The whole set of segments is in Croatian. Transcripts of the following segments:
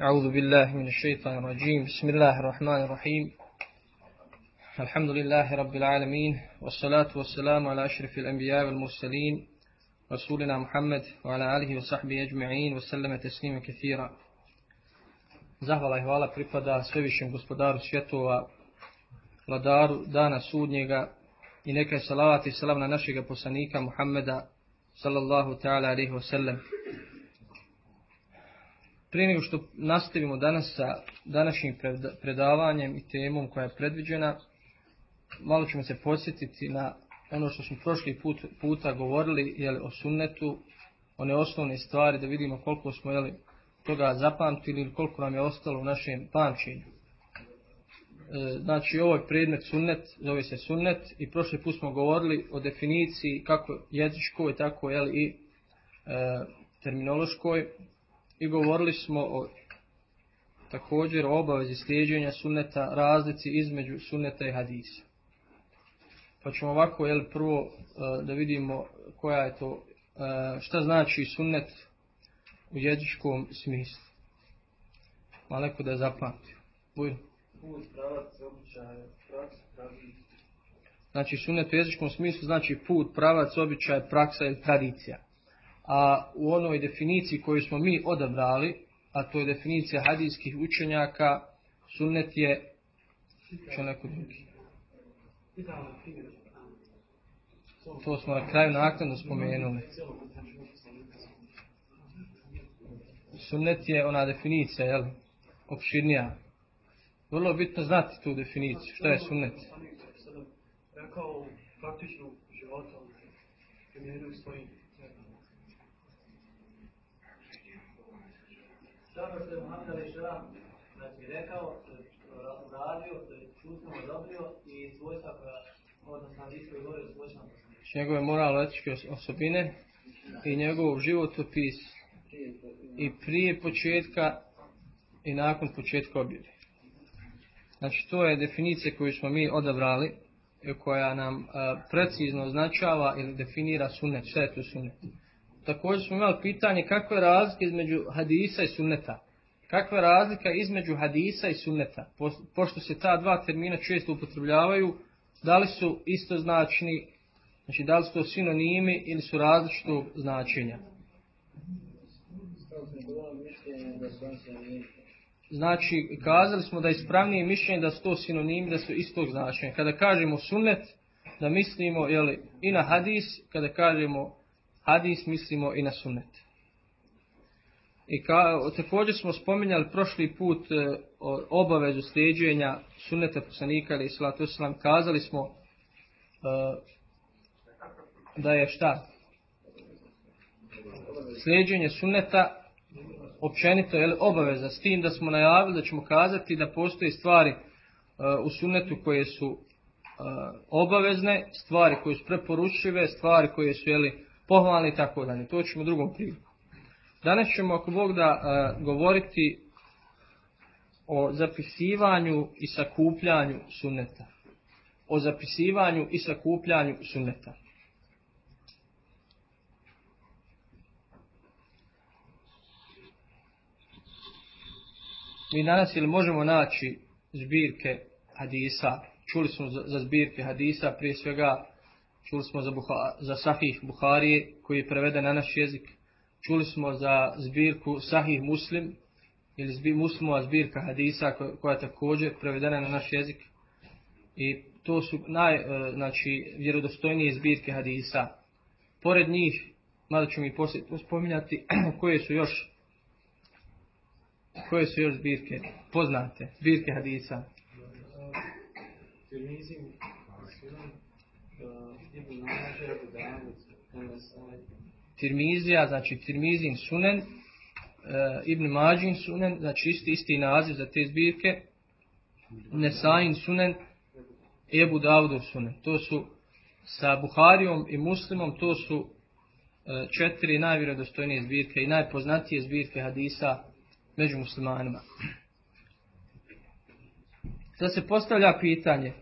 أعوذ بالله من الشيطان الرجيم. بسم الله الرحمن الرحيم. الحمد لله رب العالمين والصلاة والسلام على أشرف الأنبياء والمرسلين رسولنا محمد وعلى آله وصحبه أجمعين وسلم تسليما كثيرا. Zahvala i hvala pripada svevišem gospodaru svjetova, vladaru dana sudnjega i neka je salavat i salam na našega poslanika Muhammeda sallallahu ta'ala alihi wasallam. Prije nego što nastavimo danas sa današnjim predavanjem i temom koja je predviđena, malo ćemo se posjetiti na ono što smo prošli put, puta govorili jeli, o sunnetu, one osnovne stvari, da vidimo koliko smo jeli, toga zapamtili ili koliko nam je ostalo u našem pamćenju. E, znači, ovo je predmet sunnet, zove se sunnet i prošli put smo govorili o definiciji kako jezičkoj, tako jeli, i e, terminološkoj i govorili smo o također o obavezi slijeđenja sunneta, razlici između sunneta i hadisa. Pa ćemo ovako jel, prvo uh, da vidimo koja je to, uh, šta znači sunnet u jezičkom smislu. Malo neko da je zapamtio. Buj. Znači sunnet u jezičkom smislu znači put, pravac, običaj, praksa ili tradicija. A u onoj definiciji koju smo mi odabrali, a to je definicija hadijskih učenjaka, sunnet je što neko drugi. To smo na kraju naknadno spomenuli. Sunnet je ona definicija, jel? Opširnija. Vrlo bitno znati tu definiciju. Šta je sunnet? Rekao praktično života primjeruju svojim Zato što je Muhammed Ali Šram znači, rekao, uradio, čustno odobrio i svojstva koja, odnosno hadijskoj govori o svojstvama Njegove moralo-etičke osobine i njegov životopis i prije početka i nakon početka objave. Znači to je definicija koju smo mi odabrali koja nam precizno označava ili definira sunnet, je to sunnet. Također smo imali pitanje kakva je razlika između hadisa i sunneta. Kakva je razlika između hadisa i sunneta? Po, pošto se ta dva termina često upotrebljavaju, da li su istoznačni, znači da li su to sinonimi ili su različitog značenja? Znači, kazali smo da je ispravnije mišljenje da su to sinonimi, da su istog značenja. Kada kažemo sunnet, da mislimo jeli, i na hadis, kada kažemo hadis, mislimo i na sunnet. I ka, također smo spominjali prošli put e, obavezu sljeđenja sunneta poslanika ili salatu islam, kazali smo e, da je šta? Sljeđenje sunneta općenito je obaveza s tim da smo najavili da ćemo kazati da postoje stvari uh, u sunnetu koje su uh, obavezne, stvari koje su preporučive, stvari koje su jeli, pohvalne i tako dalje. To ćemo drugom priliku. Danas ćemo, ako Bog da, uh, govoriti o zapisivanju i sakupljanju sunneta. O zapisivanju i sakupljanju sunneta. Mi danas ili možemo naći zbirke hadisa, čuli smo za zbirke hadisa, prije svega čuli smo za, Buha, za Sahih Buharije koji je preveden na naš jezik, čuli smo za zbirku Sahih Muslim ili zbir, Muslimova zbirka hadisa koja, koja je također prevedena na naš jezik i to su naj, e, znači, vjerodostojnije zbirke hadisa. Pored njih, malo ću mi poslije spominjati koje su još Koje su još zbirke? Poznate. Zbirke hadisa. Tirmizija, znači Tirmizin sunen, uh, Ibn Mađin sunen, znači isti, isti naziv za te zbirke, Nesain sunen, Ebu Davudov sunen. To su sa Buharijom i Muslimom, to su uh, četiri najvjerodostojnije zbirke i najpoznatije zbirke hadisa među muslimanima. Sada se postavlja pitanje,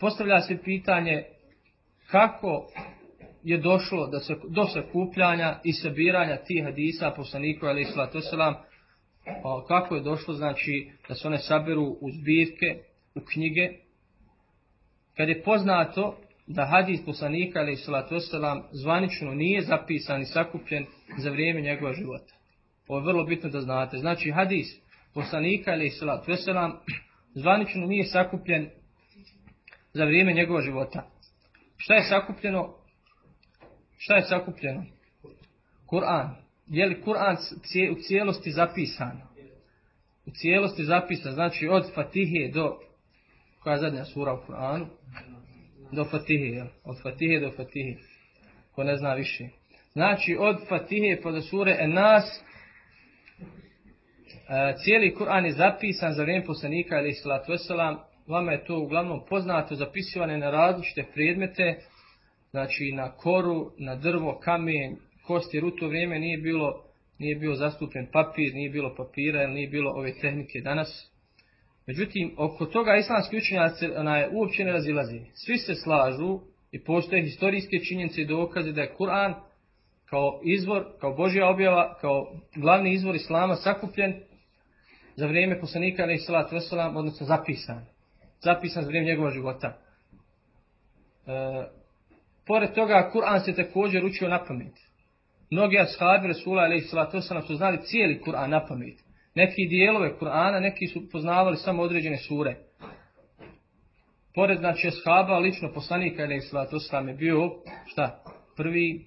postavlja se pitanje kako je došlo da se, do sakupljanja i sabiranja tih hadisa poslaniku sallatu wasalam kako je došlo, znači, da se one saberu u zbirke, u knjige, kad je poznato da hadis poslanika, ali salatu zvanično nije zapisan i sakupljen za vrijeme njegova života. Ovo je vrlo bitno da znate. Znači, hadis poslanika, ali salatu zvanično nije sakupljen za vrijeme njegova života. Šta je sakupljeno? Šta je sakupljeno? Kur'an. Je li Kur'an u cijelosti zapisan? U cijelosti zapisan. Znači od Fatihe do koja je zadnja sura u Kur'anu? Do Fatihe. Od Fatihe do Fatihe. Ko ne zna više. Znači od Fatihe pa do sure Enas e, cijeli Kur'an je zapisan za vrijeme poslanika ili salatu Vama je to uglavnom poznato zapisivane na različite predmete znači na koru, na drvo, kamen, kosti, u to vrijeme nije bilo, nije bio zastupljen papir, nije bilo papira, nije bilo ove tehnike danas. Međutim, oko toga islamski učenjaci uopće ne razilazi. Svi se slažu i postoje historijske činjenice i dokaze da je Kur'an kao izvor, kao Božja objava, kao glavni izvor Islama sakupljen za vrijeme poslanika salatu odnosno zapisan. Zapisan za vrijeme njegova života. E, Pored toga, Kur'an se također učio na pamet. Mnogi ashabi Rasula su znali cijeli Kur'an na pamet. Neki dijelove Kur'ana, neki su poznavali samo određene sure. Pored znači ashaba, lično poslanika ili je bio, šta? Prvi,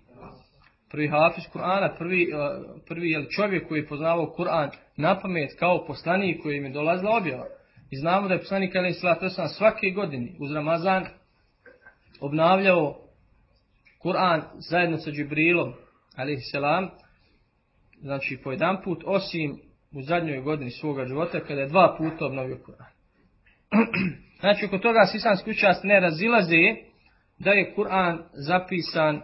prvi hafiz Kur'ana, prvi, uh, prvi čovjek koji je poznavao Kur'an na pamet kao poslanik koji im je dolazila objava. I znamo da je poslanik ili svake godine uz Ramazan obnavljao Kur'an zajedno sa Džibrilom, ali znači po jedan put, osim u zadnjoj godini svoga života, kada je dva puta obnovio Kur'an. znači, oko toga sisanski učast ne razilaze da je Kur'an zapisan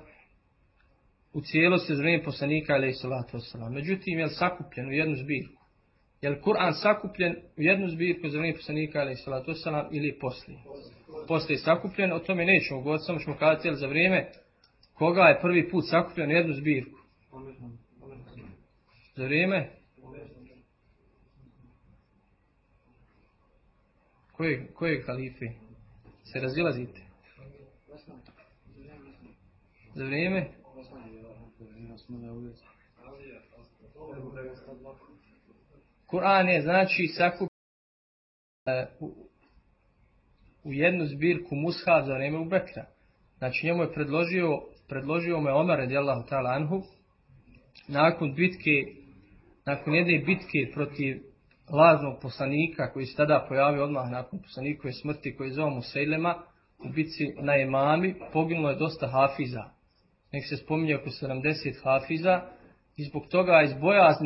u cijelosti za vrijeme poslanika, ali wasalam. Međutim, je sakupljen u jednu zbirku? Je li Kur'an sakupljen u jednu zbirku za vrijeme poslanika, ali salatu ili poslije? Poslije sakupljen, o tome nećemo govoriti, samo ćemo kazati, za vrijeme Koga je prvi put sakupljen jednu zbirku? Za vrijeme? Koje, koje halife? Se razilazite? Za vrijeme? Kur'an je znači sakupljen e, u, jednu zbirku mushaf za vrijeme u Bekra. Znači njemu je predložio predložio me Omer radijallahu ta'ala anhu nakon bitke nakon jedne bitke protiv lažnog poslanika koji se tada pojavio odmah nakon poslanikove smrti koji zovemo Sejlema u bitci na imami poginulo je dosta hafiza nek se spominje oko 70 hafiza i zbog toga iz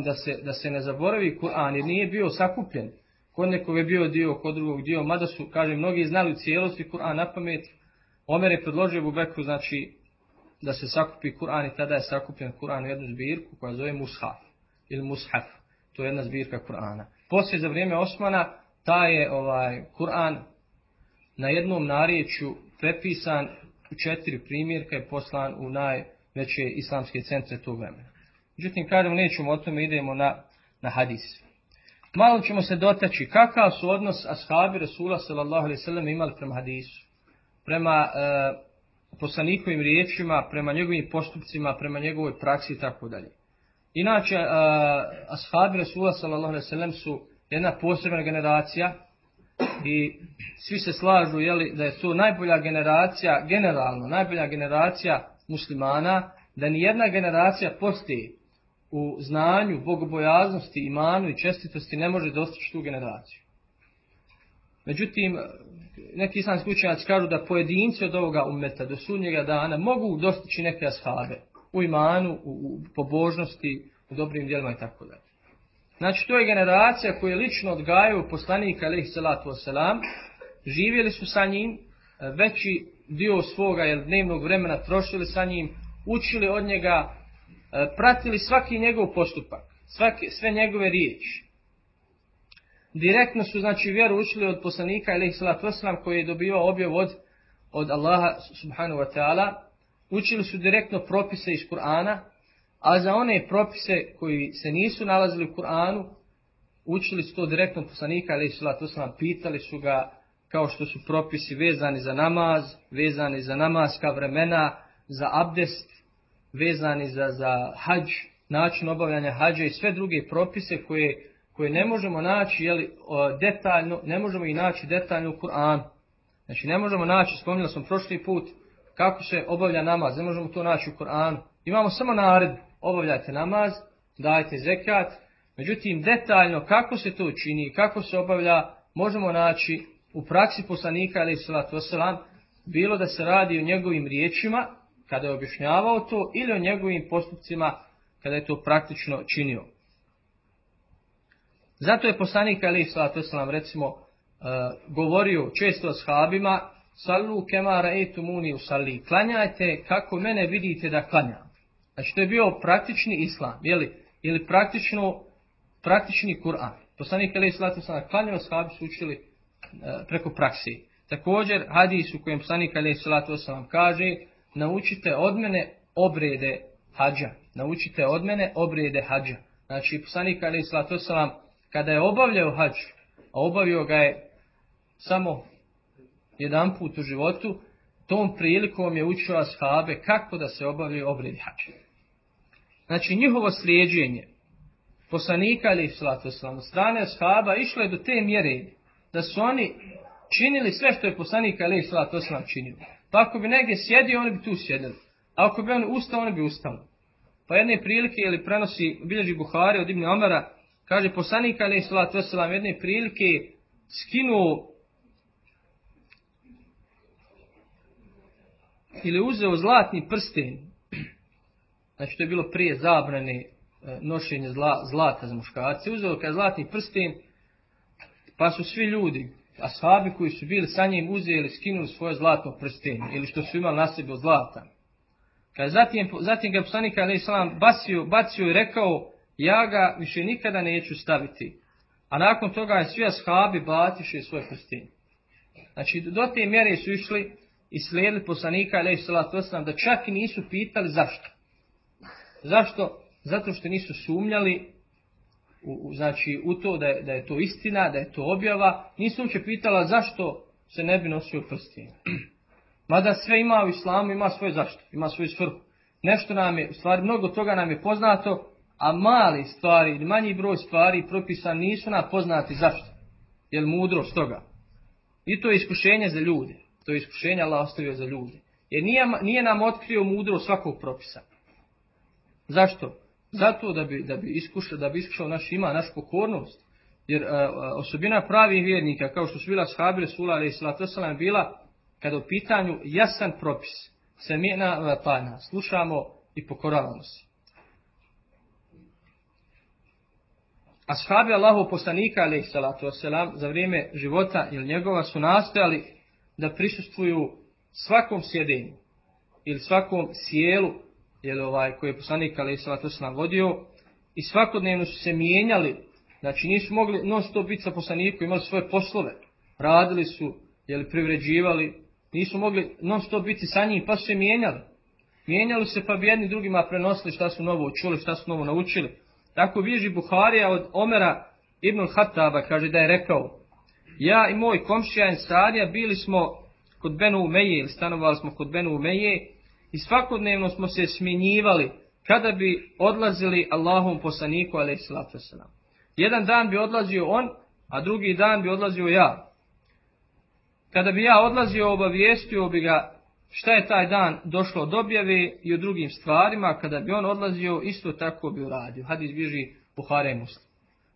da se, da se ne zaboravi Kur'an jer nije bio sakupljen kod nekog je bio dio, kod drugog dio, mada su, kaže, mnogi znali u cijelosti Kur'an na pamet. Omer je predložio Bubekru, znači, da se sakupi Kur'an i tada je sakupljen Kur'an u jednu zbirku koja zove Mushaf ili Mushaf. To je jedna zbirka Kur'ana. Poslije za vrijeme Osmana taj je ovaj Kur'an na jednom narječju prepisan u četiri primjerka i poslan u najveće islamske centre tog vremena. Međutim, kažem, nećemo o tome, idemo na, na hadis. Malo ćemo se dotaći kakav su odnos ashabi Rasula sallallahu alaihi imali prema hadisu. Prema e, poslanikovim riječima, prema njegovim postupcima, prema njegovoj praksi i tako dalje. Inače, uh, ashabi Rasula sallallahu su jedna posebna generacija i svi se slažu jeli, da je to najbolja generacija, generalno, najbolja generacija muslimana, da ni jedna generacija postoji u znanju, bogobojaznosti, imanu i čestitosti ne može dostići tu generaciju. Međutim, neki islamski učenjaci kažu da pojedinci od ovoga umeta do sudnjega dana mogu dostići neke ashabe u imanu, u, pobožnosti, u dobrim djelima i tako dalje. Znači to je generacija koju je lično odgajao poslanika alaihi salatu wasalam, živjeli su sa njim, veći dio svoga jel, dnevnog vremena trošili sa njim, učili od njega, pratili svaki njegov postupak, svaki, sve njegove riječi. Direktno su znači vjeru učili od poslanika ili koji je dobivao objav od, od Allaha subhanahu wa ta'ala. Učili su direktno propise iz Kur'ana, a za one propise koji se nisu nalazili u Kur'anu, učili su to direktno poslanika, sam pitali su ga kao što su propisi vezani za namaz, vezani za namaska vremena, za abdest, vezani za, za hađ, način obavljanja hađa i sve druge propise koje, koje ne možemo naći jeli, detaljno, ne možemo i naći detaljno u Kur'anu. Znači ne možemo naći, spominjali smo prošli put, kako se obavlja namaz, ne možemo to naći u Koranu. Imamo samo nared, obavljajte namaz, dajte zekat, međutim detaljno kako se to čini, kako se obavlja, možemo naći u praksi poslanika ali salatu wasalam, bilo da se radi o njegovim riječima, kada je objašnjavao to, ili o njegovim postupcima, kada je to praktično činio. Zato je poslanik ali salatu wasalam, recimo, Eh, govorio često o shabima, salu kemara etu muni sali, klanjajte kako mene vidite da klanjam. Znači to je bio praktični islam, jeli, ili praktično, praktični Kur'an. Poslanik Ali Islatu sam klanjao, shabi su učili eh, preko praksi. Također, hadis u kojem poslanik Ali Islatu sam kaže, naučite od mene obrede hađa. Naučite od mene obrede hađa. Znači, poslanik Ali Islatu sam kada je obavljao hađ, a obavio ga je samo jedan put u životu, tom prilikom je učio ashabe kako da se obavljaju obredi hađa. Znači njihovo slijeđenje poslanika ali salatu strane ashaba išlo je do te mjere da su oni činili sve što je poslanik ali salatu činio. Pa ako bi negdje sjedio, oni bi tu sjedili. A ako bi on ustao, oni bi ustali. Pa jedne prilike, ili prenosi bilježi Buhari od Ibn Omara, kaže poslanik ali salatu jedne prilike skinuo ili uzeo zlatni prsten, znači to je bilo prije zabrane e, nošenje zlata za muškarce, uzeo kao zlatni prsten, pa su svi ljudi, a sahabi koji su bili sa njim uzeli, skinuli svoje zlatno prsten, ili što su imali na sebi od zlata. Kad zatim, zatim ga poslanik a.s. bacio, bacio i rekao, ja ga više nikada neću staviti. A nakon toga je svi ashabi batiše svoje prsten. Znači, do te mjere su išli i slijedili poslanika alaih da čak i nisu pitali zašto. Zašto? Zato što nisu sumnjali u, znači, u to da je, da je to istina, da je to objava. Nisu uopće pitala zašto se ne bi nosio prsti. Mada sve ima u islamu, ima svoje zašto, ima svoju svrhu. Nešto nam je, u stvari mnogo toga nam je poznato, a mali stvari ili manji broj stvari propisan nisu nam poznati zašto. Jer mudrost toga. I to je iskušenje za ljude. To je iskušenje Allah ostavio za ljude. Jer nije, nije nam otkrio mudro svakog propisa. Zašto? Zato da bi, da bi iskušao, da bi iskušao naš ima, naš pokornost. Jer osobina pravih vjernika, kao što su bila shabire Sula ali i bila kada u pitanju jasan propis. Se mjena pana. Slušamo i pokoravamo se. Ashabi Allahu poslanika alaih salatu wasalam za vrijeme života ili njegova su nastojali da prisustvuju svakom sjedenju ili svakom sjelu jel ovaj, koji je poslanik nam vodio i svakodnevno su se mijenjali znači nisu mogli non stop biti sa poslanikom imali svoje poslove radili su jel privređivali nisu mogli non stop biti sa njim pa su se mijenjali. Mijenjali se pa bi jedni drugima prenosili šta su novo čuli šta su novo naučili. Tako bježi Buharija od Omera Ibn Hataba kaže da je rekao ja i moj komšija Ensarija bili smo kod Benu Umeje, ili stanovali smo kod Benu Umeje i svakodnevno smo se smjenjivali kada bi odlazili Allahom poslaniku alaihissalatu Jedan dan bi odlazio on, a drugi dan bi odlazio ja. Kada bi ja odlazio, obavijestio bi ga šta je taj dan došlo od objave i o drugim stvarima, kada bi on odlazio, isto tako bi uradio. Hadis bježi Buhare Muslim.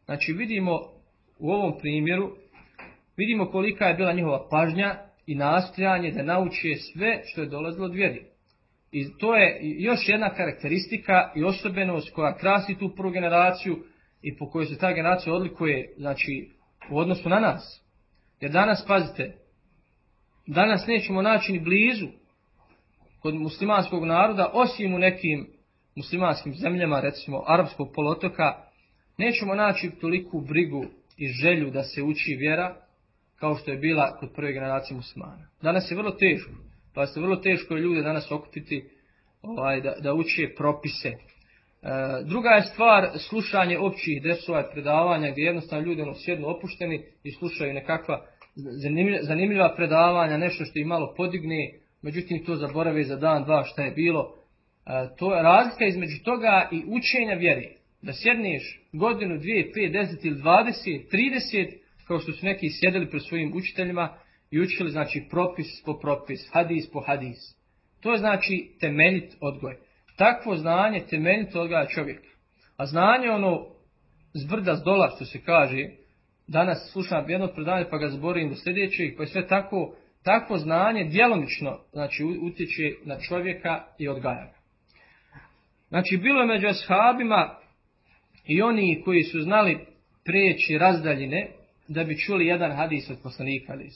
Znači vidimo u ovom primjeru Vidimo kolika je bila njihova pažnja i nastojanje da nauče sve što je dolazilo od vjeri. I to je još jedna karakteristika i osobenost koja krasi tu prvu generaciju i po kojoj se ta generacija odlikuje znači, u odnosu na nas. Jer danas, pazite, danas nećemo naći ni blizu kod muslimanskog naroda, osim u nekim muslimanskim zemljama, recimo arapskog polotoka, nećemo naći toliku brigu i želju da se uči vjera, kao što je bila kod prve generacije muslimana. Danas je vrlo teško. Pa se vrlo teško je ljude danas okupiti ovaj, da, da uče propise. druga je stvar slušanje općih dresova i predavanja gdje jednostavno ljudi ono sjednu opušteni i slušaju nekakva zanimljiva predavanja, nešto što ih malo podigne, međutim to zaborave za dan, dva šta je bilo. E, to je razlika između toga i učenja vjere. Da sjedneš godinu, dvije, pet, deset ili dvadeset, trideset, kao što su neki sjedili pred svojim učiteljima i učili znači propis po propis, hadis po hadis. To je znači temeljit odgoj. Takvo znanje temeljito odgaja čovjek. A znanje ono zbrda zdola što se kaže, danas slušam jedno predanje pa ga zborim do sljedećeg, pa je sve tako, takvo znanje djelomično znači, utječe na čovjeka i odgaja ga. Znači bilo je među ashabima i oni koji su znali prijeći razdaljine da bi čuli jedan hadis od poslanika ali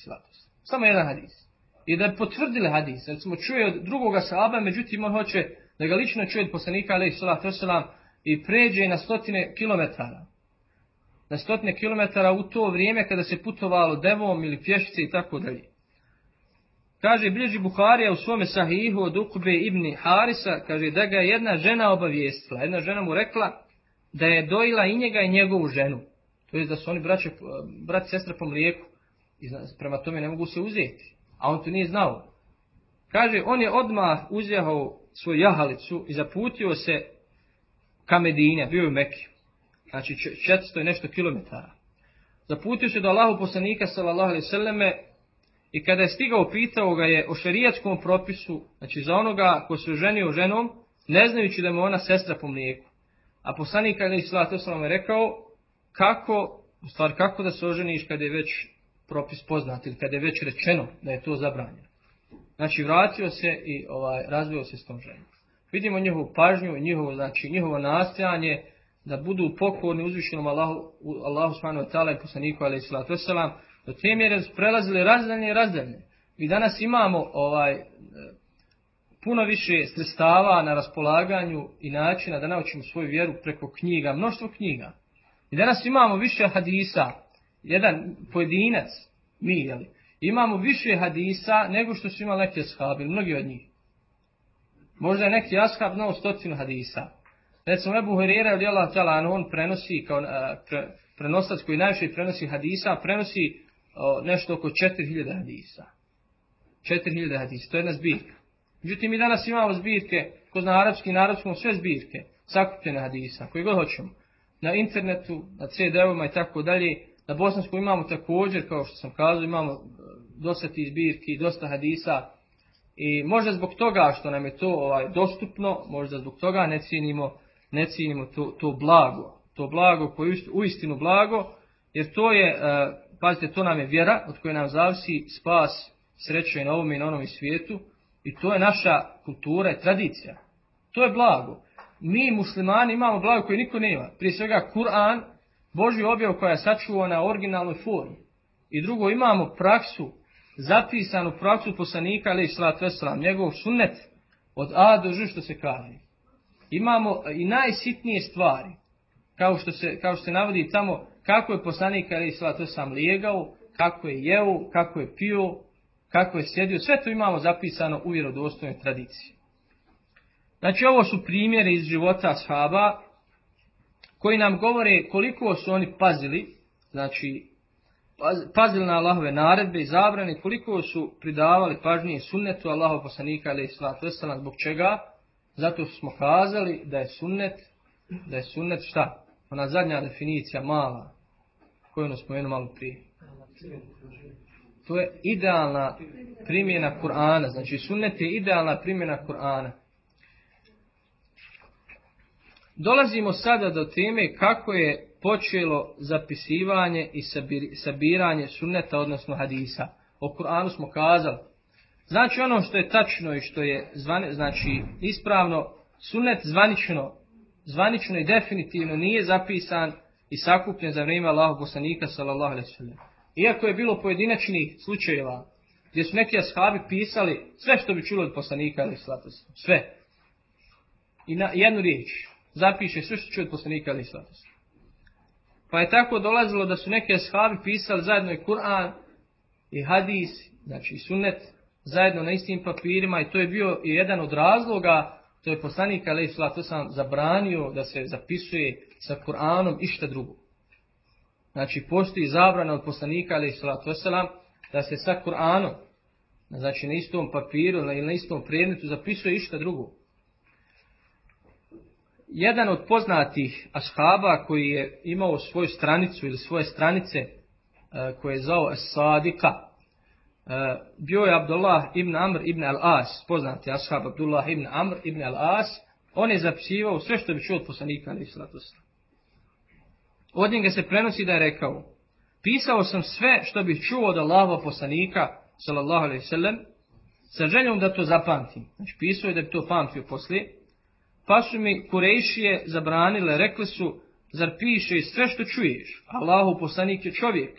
Samo jedan hadis. I da bi potvrdili hadis. Recimo čuje od drugoga sahaba, međutim on hoće da ga lično čuje od poslanika ali i pređe na stotine kilometara. Na stotine kilometara u to vrijeme kada se putovalo devom ili pješice i tako dalje. Kaže, bliži Buharija u svome sahihu od Ukbe ibn Harisa, kaže da ga je jedna žena obavijestila. Jedna žena mu rekla da je dojila i njega i njegovu ženu. To je da su oni braće, brat i sestra po mlijeku. I prema tome ne mogu se uzeti. A on to nije znao. Kaže, on je odmah uzjahao svoju jahalicu i zaputio se ka Medine, bio je u Mekiju. Znači 400 i nešto kilometara. Zaputio se do Allahu poslanika sallallahu alaihi i kada je stigao pitao ga je o šerijatskom propisu, znači za onoga ko se oženio ženom, ne znajući da mu ona sestra po mlijeku. A poslanik alaihi sallallahu je rekao kako, u stvari kako da se oženiš kada je već propis poznat ili kada je već rečeno da je to zabranjeno. Znači vratio se i ovaj, razvio se s tom ženom. Vidimo njihovu pažnju, njihovo, znači, njihovo nastojanje da budu pokorni uzvišenom Allahu, Allahu subhanahu wa ta'ala i poslaniku alaihi salatu wasalam, do te mjere prelazili razdalje i razdalje. Mi danas imamo ovaj puno više sredstava na raspolaganju i načina da naučimo svoju vjeru preko knjiga, mnoštvo knjiga. I danas imamo više hadisa, jedan pojedinac, mi, jeli, imamo više hadisa nego što su imali neki ashabi, mnogi od njih. Možda je neki ashab znao stotinu hadisa. Recimo Ebu Hurera ili Allah on prenosi kao pre, prenosac koji najviše prenosi hadisa, prenosi nešto oko 4000 hadisa. 4000 hadisa, to je jedna zbirka. Međutim, mi danas imamo zbirke, ko zna arapski i arapskom, sve zbirke, sakupljene hadisa, koji god hoćemo. Na internetu, na CD-ovima i tako dalje. Na bosanskom imamo također, kao što sam kazao, imamo e, dosta tih zbirki, dosta hadisa. I možda zbog toga što nam je to ovaj, dostupno, možda zbog toga ne cijenimo, ne cijenimo to, to blago. To blago koje je uistinu blago, jer to je, e, pazite, to nam je vjera od koje nam zavisi spas, sreće na ovom i na onom svijetu. I to je naša kultura i tradicija. To je blago. Mi muslimani imamo blago koje niko nema. Prije svega Kur'an, Božju objavu koja je sačuvana na originalnoj formi. I drugo, imamo praksu, zapisanu praksu poslanika, ali i njegov sunnet od A do Ž što se kaže. Imamo i najsitnije stvari, kao što se, kao što se navodi tamo, kako je poslanik, ali i sam lijegao, kako je jeo, kako je pio, kako je sjedio, sve to imamo zapisano u vjerodostojnoj tradiciji. Znači ovo su primjeri iz života shaba koji nam govore koliko su oni pazili, znači pazili na Allahove naredbe i zabrane, koliko su pridavali pažnje sunnetu Allahov poslanika ali i zbog čega? Zato smo kazali da je sunnet, da je sunnet šta? Ona zadnja definicija mala, koju ono spomenuo malo prije. To je idealna primjena Kur'ana. Znači sunnet je idealna primjena Kur'ana. Dolazimo sada do teme kako je počelo zapisivanje i sabiranje sunneta, odnosno hadisa. O Kur'anu smo kazali. Znači ono što je tačno i što je znači ispravno, sunnet zvanično, zvanično i definitivno nije zapisan i sakupljen za vrijeme Allahog poslanika sallallahu alaihi iako je bilo pojedinačnih slučajeva gdje su neki ashabi pisali sve što bi čulo od poslanika ali Sve. I na jednu riječ. Zapiše sve što čuje od poslanika ali Pa je tako dolazilo da su neki ashabi pisali zajedno i Kur'an i hadis, znači i sunnet, zajedno na istim papirima i to je bio i jedan od razloga to je poslanik alaih salatu sam zabranio da se zapisuje sa Kur'anom išta drugo. Znači postoji zabrana od poslanika alaih salatu da se sa Kur'anom, znači na istom papiru ili na istom predmetu zapisuje išta drugo. Jedan od poznatih ashaba koji je imao svoju stranicu ili svoje stranice e, koje je zvao Sadika, e, bio je Abdullah ibn Amr ibn al-As, poznati ashab Abdullah ibn Amr ibn al-As, on je zapisivao sve što bi čuo od poslanika ali Od njega se prenosi da je rekao, pisao sam sve što bih čuo od Allahova poslanika, sallallahu alaihi sa željom da to zapamtim. Znači, pisao je da bi to pamtio poslije. Pa su mi Kurejšije zabranile, rekli su, zar piše sve što čuješ? Allahu poslanik je čovjek.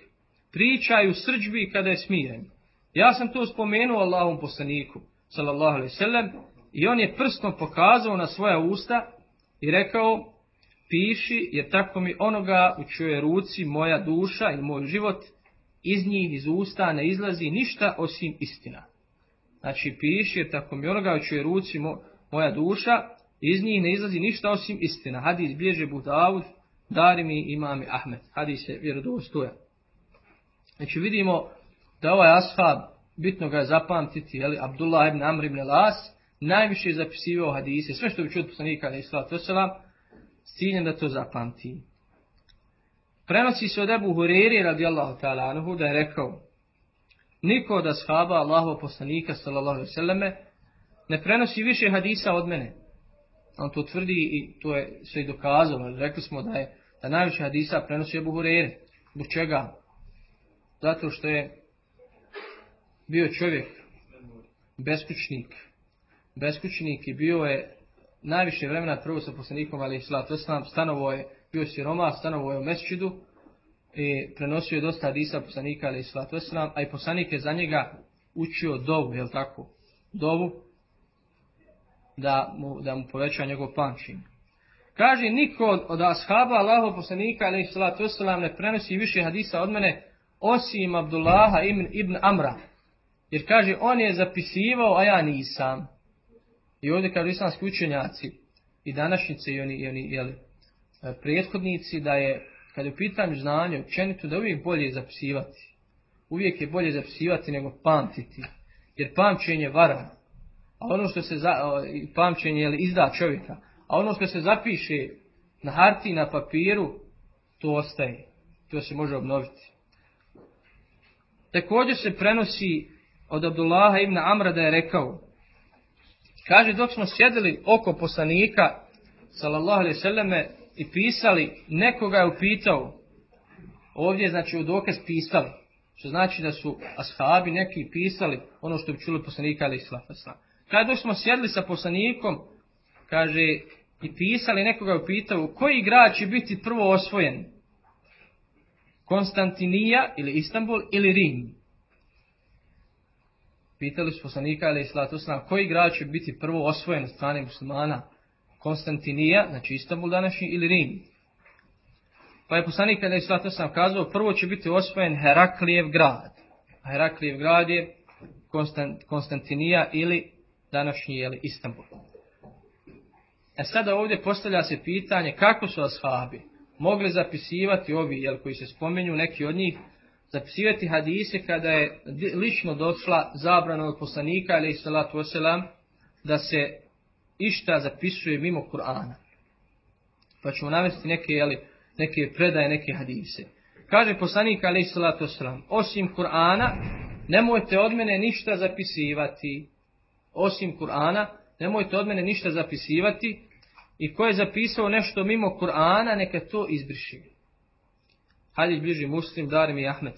Pričaju srđbi kada je smiren. Ja sam to spomenuo Allahom poslaniku, sallallahu alaihi sallam, i on je prstom pokazao na svoja usta i rekao, piši, jer tako mi onoga u čuje ruci moja duša i moj život, iz njih, iz usta ne izlazi ništa osim istina. Znači piši, jer tako mi onoga u čuje ruci moja duša, iz njih ne izlazi ništa osim istina. Hadis bježe Budavud, Darimi, Imami Ahmed. Hadis je vjerodostojan. Znači vidimo da ovaj ashab, bitno ga je zapamtiti, jeli, Abdullah ibn Amr ibn Las, najviše je zapisivao hadise, sve što bi čuo poslanika, ne to s ciljem da to zapamti. Prenosi se od Ebu Hureri radijallahu ta'ala anhu da je rekao Niko od ashaba Allahov poslanika sallallahu ne prenosi više hadisa od mene. On to tvrdi i to je sve dokazano. Rekli smo da je da najviše hadisa prenosi Ebu Hureri. Zbog čega? Zato što je bio čovjek beskućnik. Beskućnik i bio je najviše vremena prvo sa poslanikom ali salatu stanovo je bio siroma, stanovo je u mesčidu i prenosio je dosta hadisa poslanika ali salatu a i poslanik je za njega učio dovu, jel tako? Dovu da mu, da mu poveća njegov pamćenje. Kaže, niko od, ashaba Allahov poslanika ali salatu ne prenosi više hadisa od mene osim Abdullaha ibn, ibn Amra. Jer kaže, on je zapisivao, a ja nisam. I ovdje kažu islamski učenjaci i današnjice i oni, i oni jeli, prethodnici da je, kad je u pitanju znanje, općenito da je uvijek bolje zapisivati. Uvijek je bolje zapisivati nego pamtiti. Jer pamćenje vara. A ono što se za, pamćenje jeli, izda čovjeka. A ono što se zapiše na harti, na papiru, to ostaje. To se može obnoviti. Također se prenosi od Abdullaha ibn Amra da je rekao Kaže, dok smo sjedili oko poslanika, sallallahu alaihi sallame, i pisali, nekoga je upitao, ovdje znači u dokaz pisali, što znači da su ashabi neki pisali ono što bi čuli poslanika alaihi sallam. Dok smo sjedili sa poslanikom, kaže, i pisali, nekoga je upitao, koji igrač će biti prvo osvojen? Konstantinija ili Istanbul ili Rim? Pitali su poslanika ali islatu koji grad će biti prvo osvojen od strane muslimana? Konstantinija, znači Istanbul današnji ili Rim? Pa je poslanik ali islatu kazao prvo će biti osvojen Heraklijev grad. Heraklijev grad je Konstantinija ili današnji ili Istanbul. E sada ovdje postavlja se pitanje kako su ashabi mogli zapisivati ovi jel, koji se spomenju, neki od njih, zapisivati hadise kada je lično došla zabrana od poslanika ali salatu wasalam da se išta zapisuje mimo Kur'ana. Pa ćemo navesti neke, jeli, neke predaje, neke hadise. Kaže poslanik ali salatu wasalam, osim Kur'ana nemojte od mene ništa zapisivati. Osim Kur'ana nemojte od mene ništa zapisivati i ko je zapisao nešto mimo Kur'ana neka to izbriši. Hadis bliži muslim, Darim i Ahmed.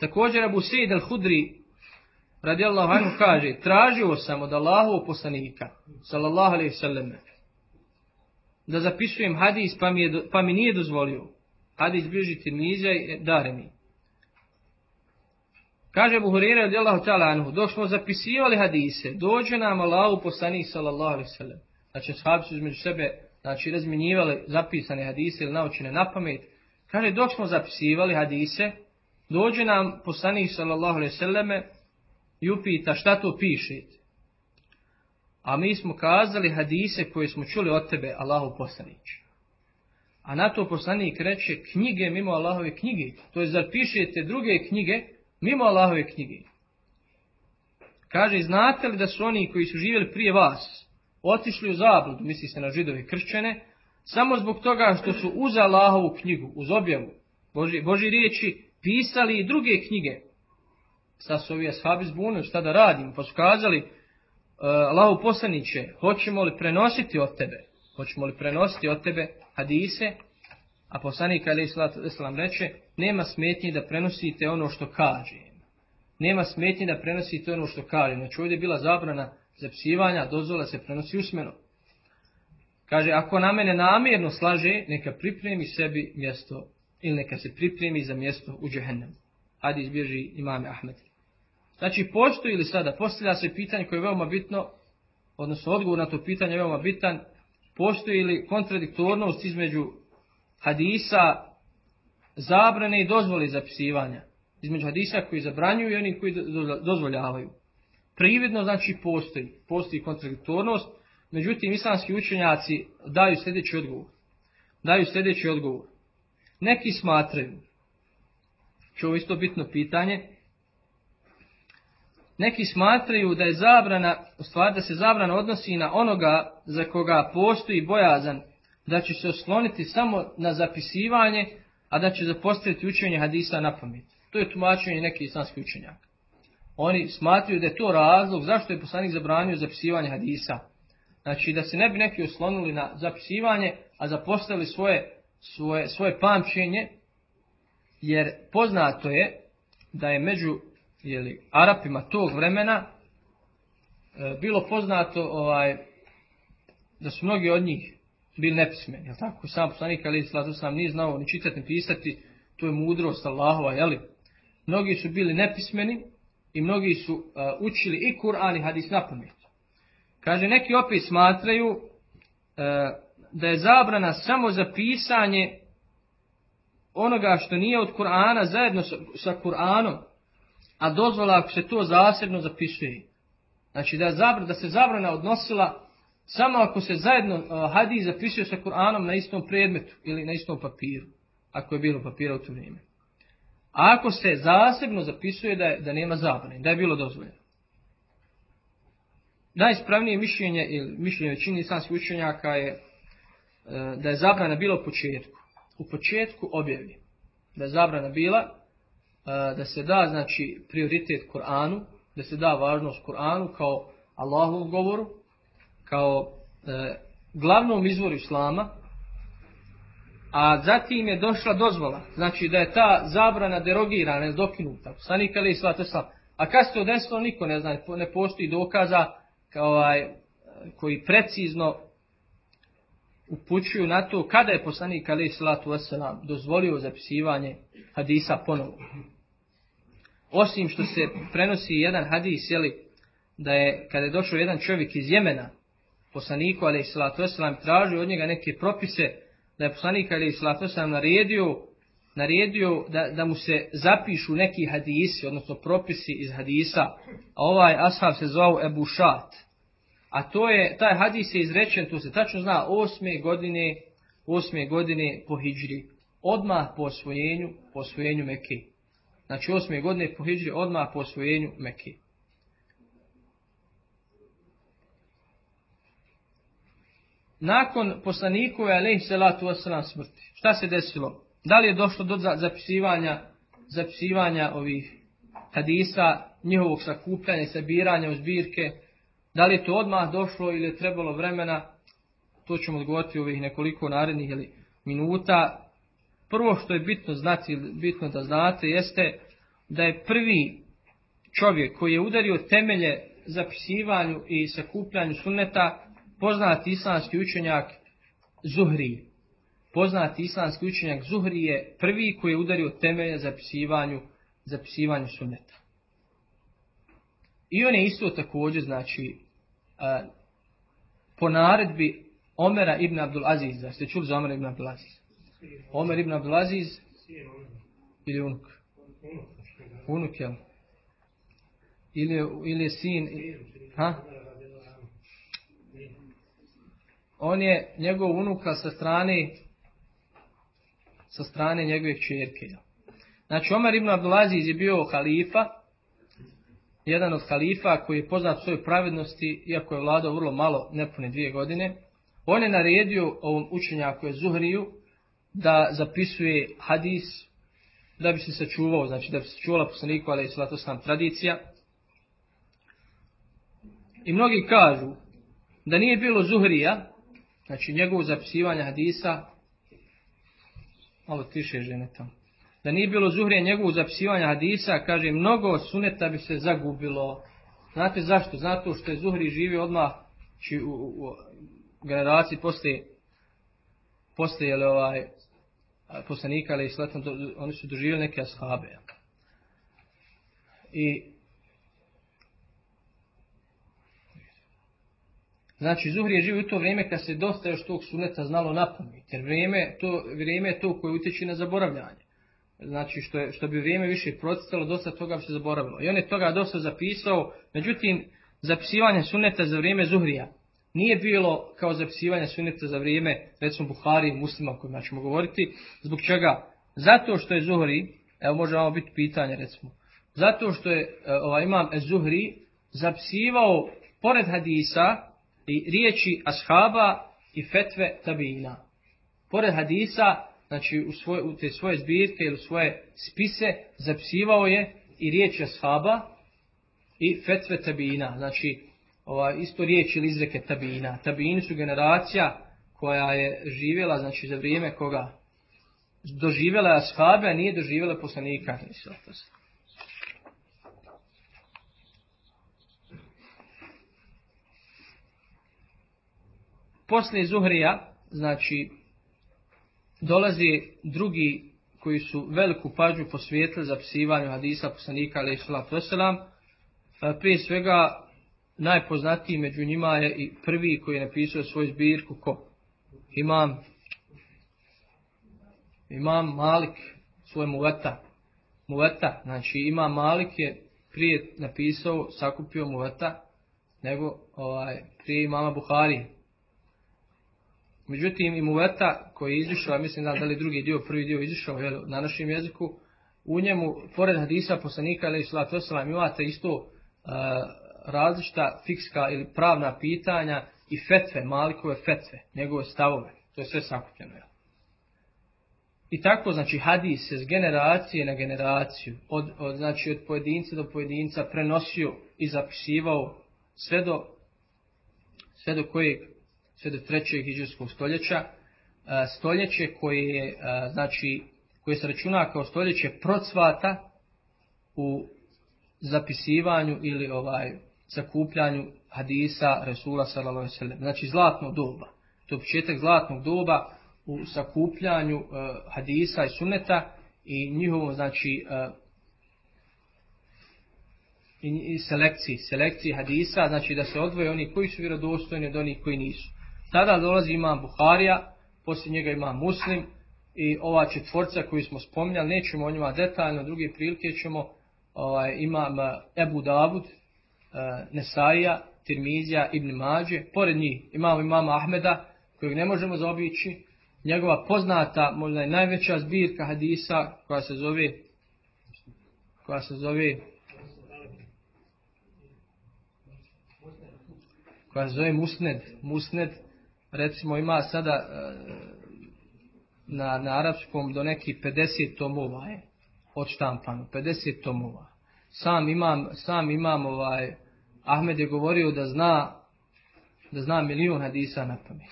Također Abu Sejid al-Hudri radijallahu anhu kaže tražio sam od Allahovog poslanika sallallahu alaihi sallam da zapisujem hadis pa mi, je, pa mi nije dozvolio. Hadis bliži Tirmiza i. Kaže Abu Hurira radijallahu ta'ala anhu dok smo zapisivali hadise dođe nam Allahu poslanik sallallahu alaihi sallam. Znači sahabi su između sebe znači razminjivali zapisane hadise ili naučene na pamet. Kaže, dok smo zapisivali hadise, dođe nam poslanik sallallahu alaihi sallame i upita šta to pišete. A mi smo kazali hadise koje smo čuli od tebe, Allahu poslanić. A na to poslanik reče knjige mimo Allahove knjige. To je zapišete druge knjige mimo Allahove knjige. Kaže, znate li da su oni koji su živjeli prije vas, otišli u zabludu, misli se na židove kršćane, samo zbog toga što su uz Allahovu knjigu, uz objavu Boži, Boži riječi, pisali i druge knjige. Sad su ovi ashabi zbunili, šta da radimo, pa su kazali, uh, Allahu poslaniće, hoćemo li prenositi od tebe? Hoćemo li prenositi od tebe hadise? A poslanik Ali Islam reče, nema smetnji da prenosite ono što kaže. Nema smetnji da prenosite ono što kaže. Znači ovdje je bila zabrana zapsivanja, dozvola se prenosi usmeno. Kaže, ako na mene namjerno slaže, neka pripremi sebi mjesto ili neka se pripremi za mjesto u džehennemu. Hadis bježi imame Ahmed. Znači, postoji li sada, postavlja se pitanje koje je veoma bitno, odnosno odgovor na to pitanje je veoma bitan, postoji li kontradiktornost između hadisa zabrane i dozvoli zapisivanja. Između hadisa koji zabranjuju i oni koji dozvoljavaju. Prividno znači postoji, postoji kontradiktornost, međutim islamski učenjaci daju sljedeći odgovor. Daju sljedeći odgovor. Neki smatraju, što je isto bitno pitanje, neki smatraju da je zabrana, u stvari da se zabrana odnosi na onoga za koga postoji bojazan da će se osloniti samo na zapisivanje, a da će zapostaviti učenje hadisa na pamet. To je tumačenje nekih islamskih učenjaka. Oni smatraju da je to razlog zašto je poslanik zabranio zapisivanje hadisa. Znači da se ne bi neki oslonili na zapisivanje, a zapostavili svoje, svoje, svoje pamćenje, jer poznato je da je među jeli, Arapima tog vremena e, bilo poznato ovaj, da su mnogi od njih bili nepismeni, jel tako? Sam poslanik ali slatu sam nije znao ni čitati ni pisati, to je mudrost Allahova, jeli? Mnogi su bili nepismeni i mnogi su uh, učili i Kur'an i hadis na pamet. Kaže, neki opet smatraju uh, da je zabrana samo za pisanje onoga što nije od Kur'ana zajedno sa, sa Kur'anom, a dozvola ako se to zasebno zapisuje. Znači da, je zabra, da se zabrana odnosila samo ako se zajedno uh, hadis zapisuje sa Kur'anom na istom predmetu ili na istom papiru, ako je bilo papira u to vrijeme. A ako se zasebno zapisuje da, je, da nema zabrane, da je bilo dozvoljeno. Najispravnije mišljenje ili mišljenje većini islamskih učenjaka je e, da je zabrana bila u početku. U početku objavi. Da je zabrana bila e, da se da znači prioritet Kur'anu, da se da važnost Kur'anu kao Allahovom govoru, kao e, glavnom izvoru Islama, a zatim je došla dozvola, znači da je ta zabrana derogirana dokinuta. Poslanik ali sva sam. A kad se to desilo, niko ne zna, ne postoji dokaza kao ovaj, koji precizno upućuju na to kada je poslanik ali salatu wasalam dozvolio zapisivanje hadisa ponovo. Osim što se prenosi jedan hadis, jeli, da je kada je došao jedan čovjek iz Jemena, poslaniku ali salatu wasalam tražio od njega neke propise da je poslanik Ali Islatu sam naredio, naredio da, da mu se zapišu neki hadisi, odnosno propisi iz hadisa, a ovaj ashab se zvao Ebu Šat. A to je, taj hadis je izrečen, to se tačno zna, osme godine, osme godine po hijđri, odmah po osvojenju, po osvojenju Mekke. Znači osme godine po hijđri, odmah po osvojenju Mekke. Nakon poslanikove alejhi salatu vesselam smrti. Šta se desilo? Da li je došlo do zapisivanja zapisivanja ovih hadisa, njihovog sakupljanja sabiranja u zbirke? Da li je to odmah došlo ili je trebalo vremena? To ćemo odgovoriti u ovih nekoliko narednih ili minuta. Prvo što je bitno znati, bitno da znate, jeste da je prvi čovjek koji je udario temelje zapisivanju i sakupljanju sunneta poznati islamski učenjak Zuhri. Poznati islamski učenjak Zuhri je prvi koji je udario temelje za pisivanju, za pisivanju sunneta. I on je isto također, znači, po naredbi Omera ibn Abdul Aziz. Da ste čuli za Omera ibn Abdul Aziz? Omer ibn Abdul Aziz ili unuk? Unuk, jel? Ili, ili je sin... Ha? On je njegov unuka sa strane sa strane njegove čerke. Znači, Omar ibn Abdulaziz je bio halifa, jedan od halifa koji je poznat svojoj pravednosti, iako je vladao vrlo malo, nepune dvije godine. On je naredio ovom učenjaku je Zuhriju da zapisuje hadis da bi se sačuvao, znači da bi se čuvala poslaniku, ali je sam tradicija. I mnogi kažu da nije bilo Zuhrija, znači njegovo zapisivanje hadisa, malo tiše žene tamo, da nije bilo Zuhrija njegovu zapisivanja hadisa, kaže, mnogo suneta bi se zagubilo. Znate zašto? Zato što je Zuhri živio odmah či u, u, u generaciji poslije, poslije ovaj, poslanika, ali oni su doživjeli neke ashabe. I Znači, Zuhri je živio u to vrijeme kad se dosta još tog suneta znalo napamet, jer vrijeme, to, vrijeme je to koje utječe na zaboravljanje. Znači, što, je, što bi vrijeme više procitalo, dosta toga bi se zaboravilo. I on je toga dosta zapisao, međutim, zapisivanje suneta za vrijeme Zuhrija nije bilo kao zapisivanje suneta za vrijeme, recimo, Buhari i muslima o kojima ćemo govoriti. Zbog čega? Zato što je Zuhri, evo može vam biti pitanje, recimo, zato što je ovaj, imam Zuhri zapisivao pored hadisa i riječi ashaba i fetve tabina. Pored hadisa, znači u, svoje, u te svoje zbirke ili u svoje spise, zapisivao je i riječi ashaba i fetve tabina. Znači, ova, isto riječ ili izreke tabina. Tabini su generacija koja je živjela, znači za vrijeme koga doživjela je ashabe, a nije doživjela poslanika. Poslije Zuhrija, znači, dolazi drugi koji su veliku pažnju posvijetili za psivanju hadisa poslanika ali salatu Prije svega najpoznatiji među njima je i prvi koji je napisao svoju zbirku ko? Imam Imam Malik svoj muveta. Muveta, znači Imam Malik je prije napisao, sakupio muveta, nego ovaj, prije imama Buhari. Međutim, i muveta koji je izišao, mislim da, li drugi dio, prvi dio izišao jel, na našem jeziku, u njemu, pored hadisa poslanika, ali salatu imate isto uh, različita fikska ili pravna pitanja i fetve, malikove fetve, njegove stavove. To je sve sakupljeno. Jel? I tako, znači, hadis se s generacije na generaciju, od, od, znači, od pojedinca do pojedinca prenosio i zapisivao sve do, sve do kojeg sve do trećeg iđurskog stoljeća, e, stoljeće koje je, e, znači, koje se računa kao stoljeće procvata u zapisivanju ili ovaj sakupljanju hadisa Resula sallallahu Znači zlatno doba. To je početak zlatnog doba u sakupljanju uh, hadisa i sunneta i njihovom znači i selekciji, selekciji hadisa, znači da se odvoje oni koji su vjerodostojni od onih koji nisu. Tada dolazi imam Buharija, poslije njega ima Muslim i ova četvorca koju smo spominjali, nećemo o njima detaljno, druge prilike ćemo, ovaj, imam eh, Ebu Davud, eh, Nesaija, Tirmizija, Ibn Mađe, pored njih imamo imama Ahmeda, kojeg ne možemo zaobići, njegova poznata, možda i najveća zbirka hadisa koja se zove koja se zove koja se zove Musned, Musned recimo ima sada e, na, na arapskom do neki 50 tomova je odštampano, 50 tomova. Sam imam, sam imam ovaj, Ahmed je govorio da zna da zna milion hadisa na pamet.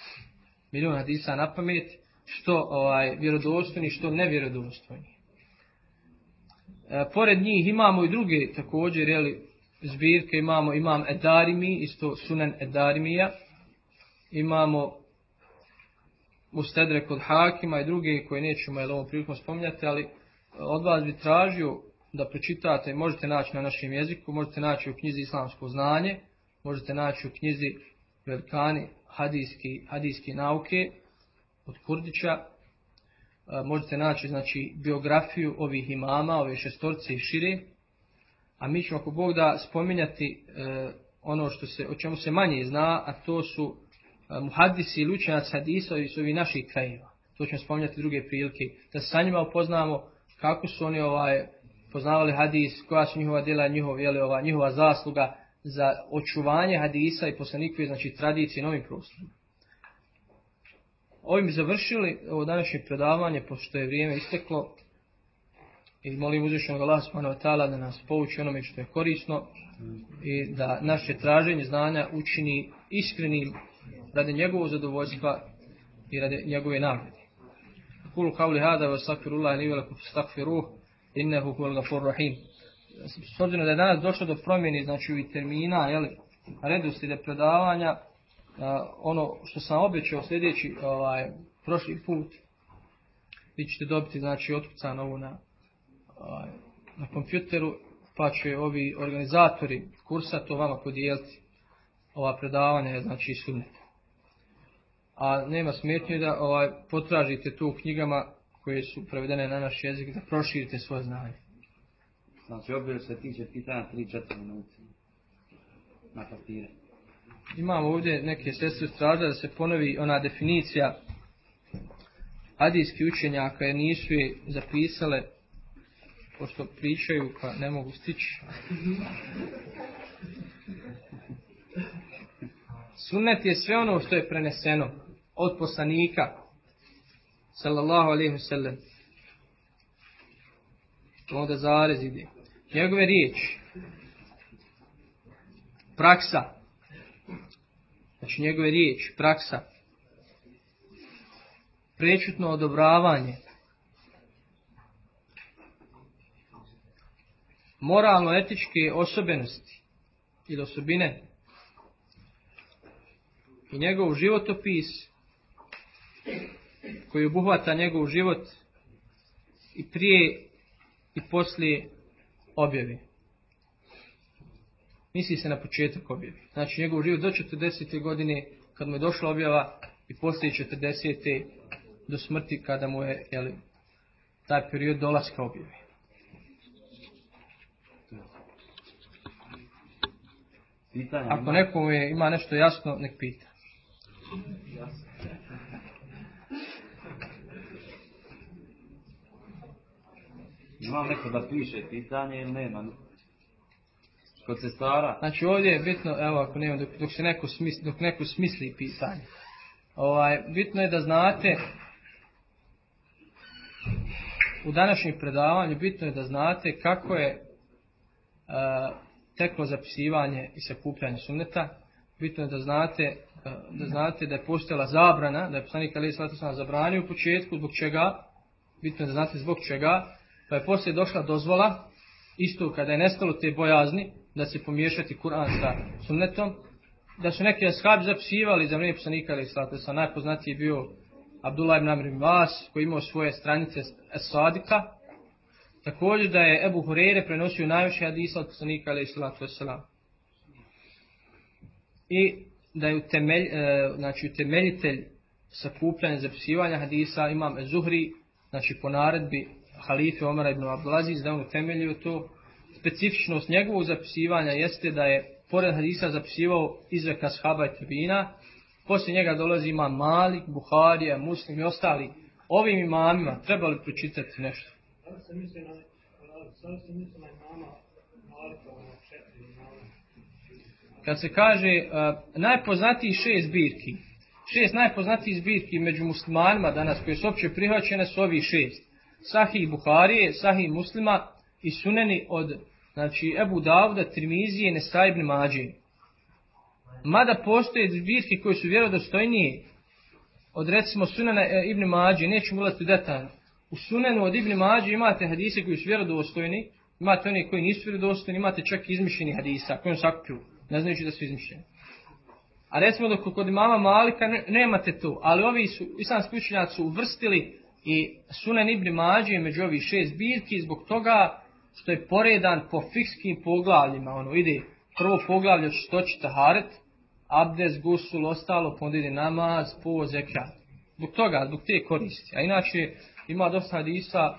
Milion hadisa na pamet, što ovaj, vjerodostojni, što nevjerodostojni. E, pored njih imamo i druge također, jeli, zbirke, imamo imam Edarimi, isto Sunan Edarimija, imamo Mustedre kod Hakima i druge koje nećemo jel, ovom prilikom spominjati, ali od vas bi tražio da pročitate, možete naći na našem jeziku, možete naći u knjizi Islamsko znanje, možete naći u knjizi Velikani hadijski, hadijski nauke od Kurdića, možete naći znači biografiju ovih imama, ove šestorce i šire, a mi ćemo ako Bog da spominjati e, ono što se, o čemu se manje zna, a to su muhadisi ili učenjaci hadisa iz ovih naših krajeva. To ćemo spominjati druge prilike. Da sa njima upoznamo kako su oni ovaj, poznavali hadis, koja su njihova djela, njihov, jeli, ova, njihova zasluga za očuvanje hadisa i poslanikove, znači tradicije novim prostorima. Ovim završili ovo današnje predavanje, pošto je vrijeme isteklo. I molim uzvišenog Allah subhanahu da nas pouči onome što je korisno i da naše traženje znanja učini iskrenim radi njegovog zadovoljstva i radi njegove nagrade. Kulu kavli hada wa stakfirullah li velakum stakfiruh innehu huvel gafur rahim. S obzirom da je danas došlo do promjeni znači ovih termina, jeli, redoslijede predavanja, ono što sam obećao sljedeći ovaj, prošli put, vi ćete dobiti znači otkucano ovo na, ovaj, na kompjuteru, pa će ovi organizatori kursa to vama podijeliti ova predavanja, znači sunneta. A nema smetnje da ovaj, potražite tu u knjigama koje su prevedene na naš jezik, da proširite svoje znanje. Znači, obje se tiče pitanja 3-4 minuta na papire. Imamo ovdje neke sestre straža da se ponovi ona definicija hadijskih učenjaka jer nisu je zapisale pošto pričaju pa ne mogu stići. Sunnet je sve ono što je preneseno od poslanika sallallahu alaihi sallam. Onda zarez ide. Njegove riječi. Praksa. Znači njegove riječi, praksa. Prečutno odobravanje. Moralno-etičke osobenosti ili osobine i njegov životopis koji obuhvata njegov život i prije i poslije objave. Misli se na početak objave. Znači njegov život do 40. godine kad mu je došla objava i poslije 40. do smrti kada mu je jeli, taj period dolaska objave. Ako nekom ima nešto jasno, nek pita. Imam neko da piše pitanje ili nema? Kod se stara? Znači ovdje je bitno, evo ako nema, dok, dok se neko smisli, dok neko smisli pitanje. Ovaj, bitno je da znate u današnjem predavanju bitno je da znate kako je uh, teklo zapisivanje i sakupljanje sunneta. Bitno je da znate da znate da je postojala zabrana, da je poslanik Ali Slatu sam zabranio u početku, zbog čega, bitno je da znate zbog čega, pa je poslije došla dozvola, isto kada je nestalo te bojazni, da se pomiješati Kur'an sa sunnetom, da su neki ashabi zapisivali za vrijeme poslanika Ali Slatu sam, najpoznatiji bio Abdullah ibn Amr Vas, koji imao svoje stranice Sadika, također da je Ebu Hurere prenosio najviše hadisa od poslanika Ali Slatu I da je utemelj, e, znači utemeljitelj sakupljanja zapisivanja hadisa imam Zuhri, znači po naredbi halife Omara ibn Abdulaziz, da on utemeljio to. Specifičnost njegovog zapisivanja jeste da je pored hadisa zapisivao izreka shaba i tebina, poslije njega dolazi imam Malik, Buharija, Muslim i ostali. Ovim imamima trebali pročitati nešto. Ono kad se kaže uh, najpoznatiji šest zbirki, šest najpoznatijih zbirki među muslimanima danas koje su opće prihvaćene su ovih šest. Sahih Buharije, Sahih Muslima i suneni od znači Ebu Davuda, Trimizije, Nesaj ibn Mađe. Mada postoje zbirke koje su vjerodostojnije od recimo sunena e, ibn Mađe, nećemo ulaziti u detalj. U sunenu od ibn Mađe imate hadise koji su vjerodostojni, imate oni koji nisu vjerodostojni, imate čak izmišljeni hadisa koji su sakupljuju ne znajući da su izmišljeni. A recimo dok kod imama Malika ne, nemate to, ali ovi su, islamski učenjaci su uvrstili i Sunan ibn Mađe među ovih šest bilki zbog toga što je poredan po fikskim poglavljima. Ono ide prvo poglavlje čistoći taharet, abdes, gusul, ostalo, pa onda ide namaz, po zekat. Zbog toga, zbog te koristi. A inače ima dosta hadisa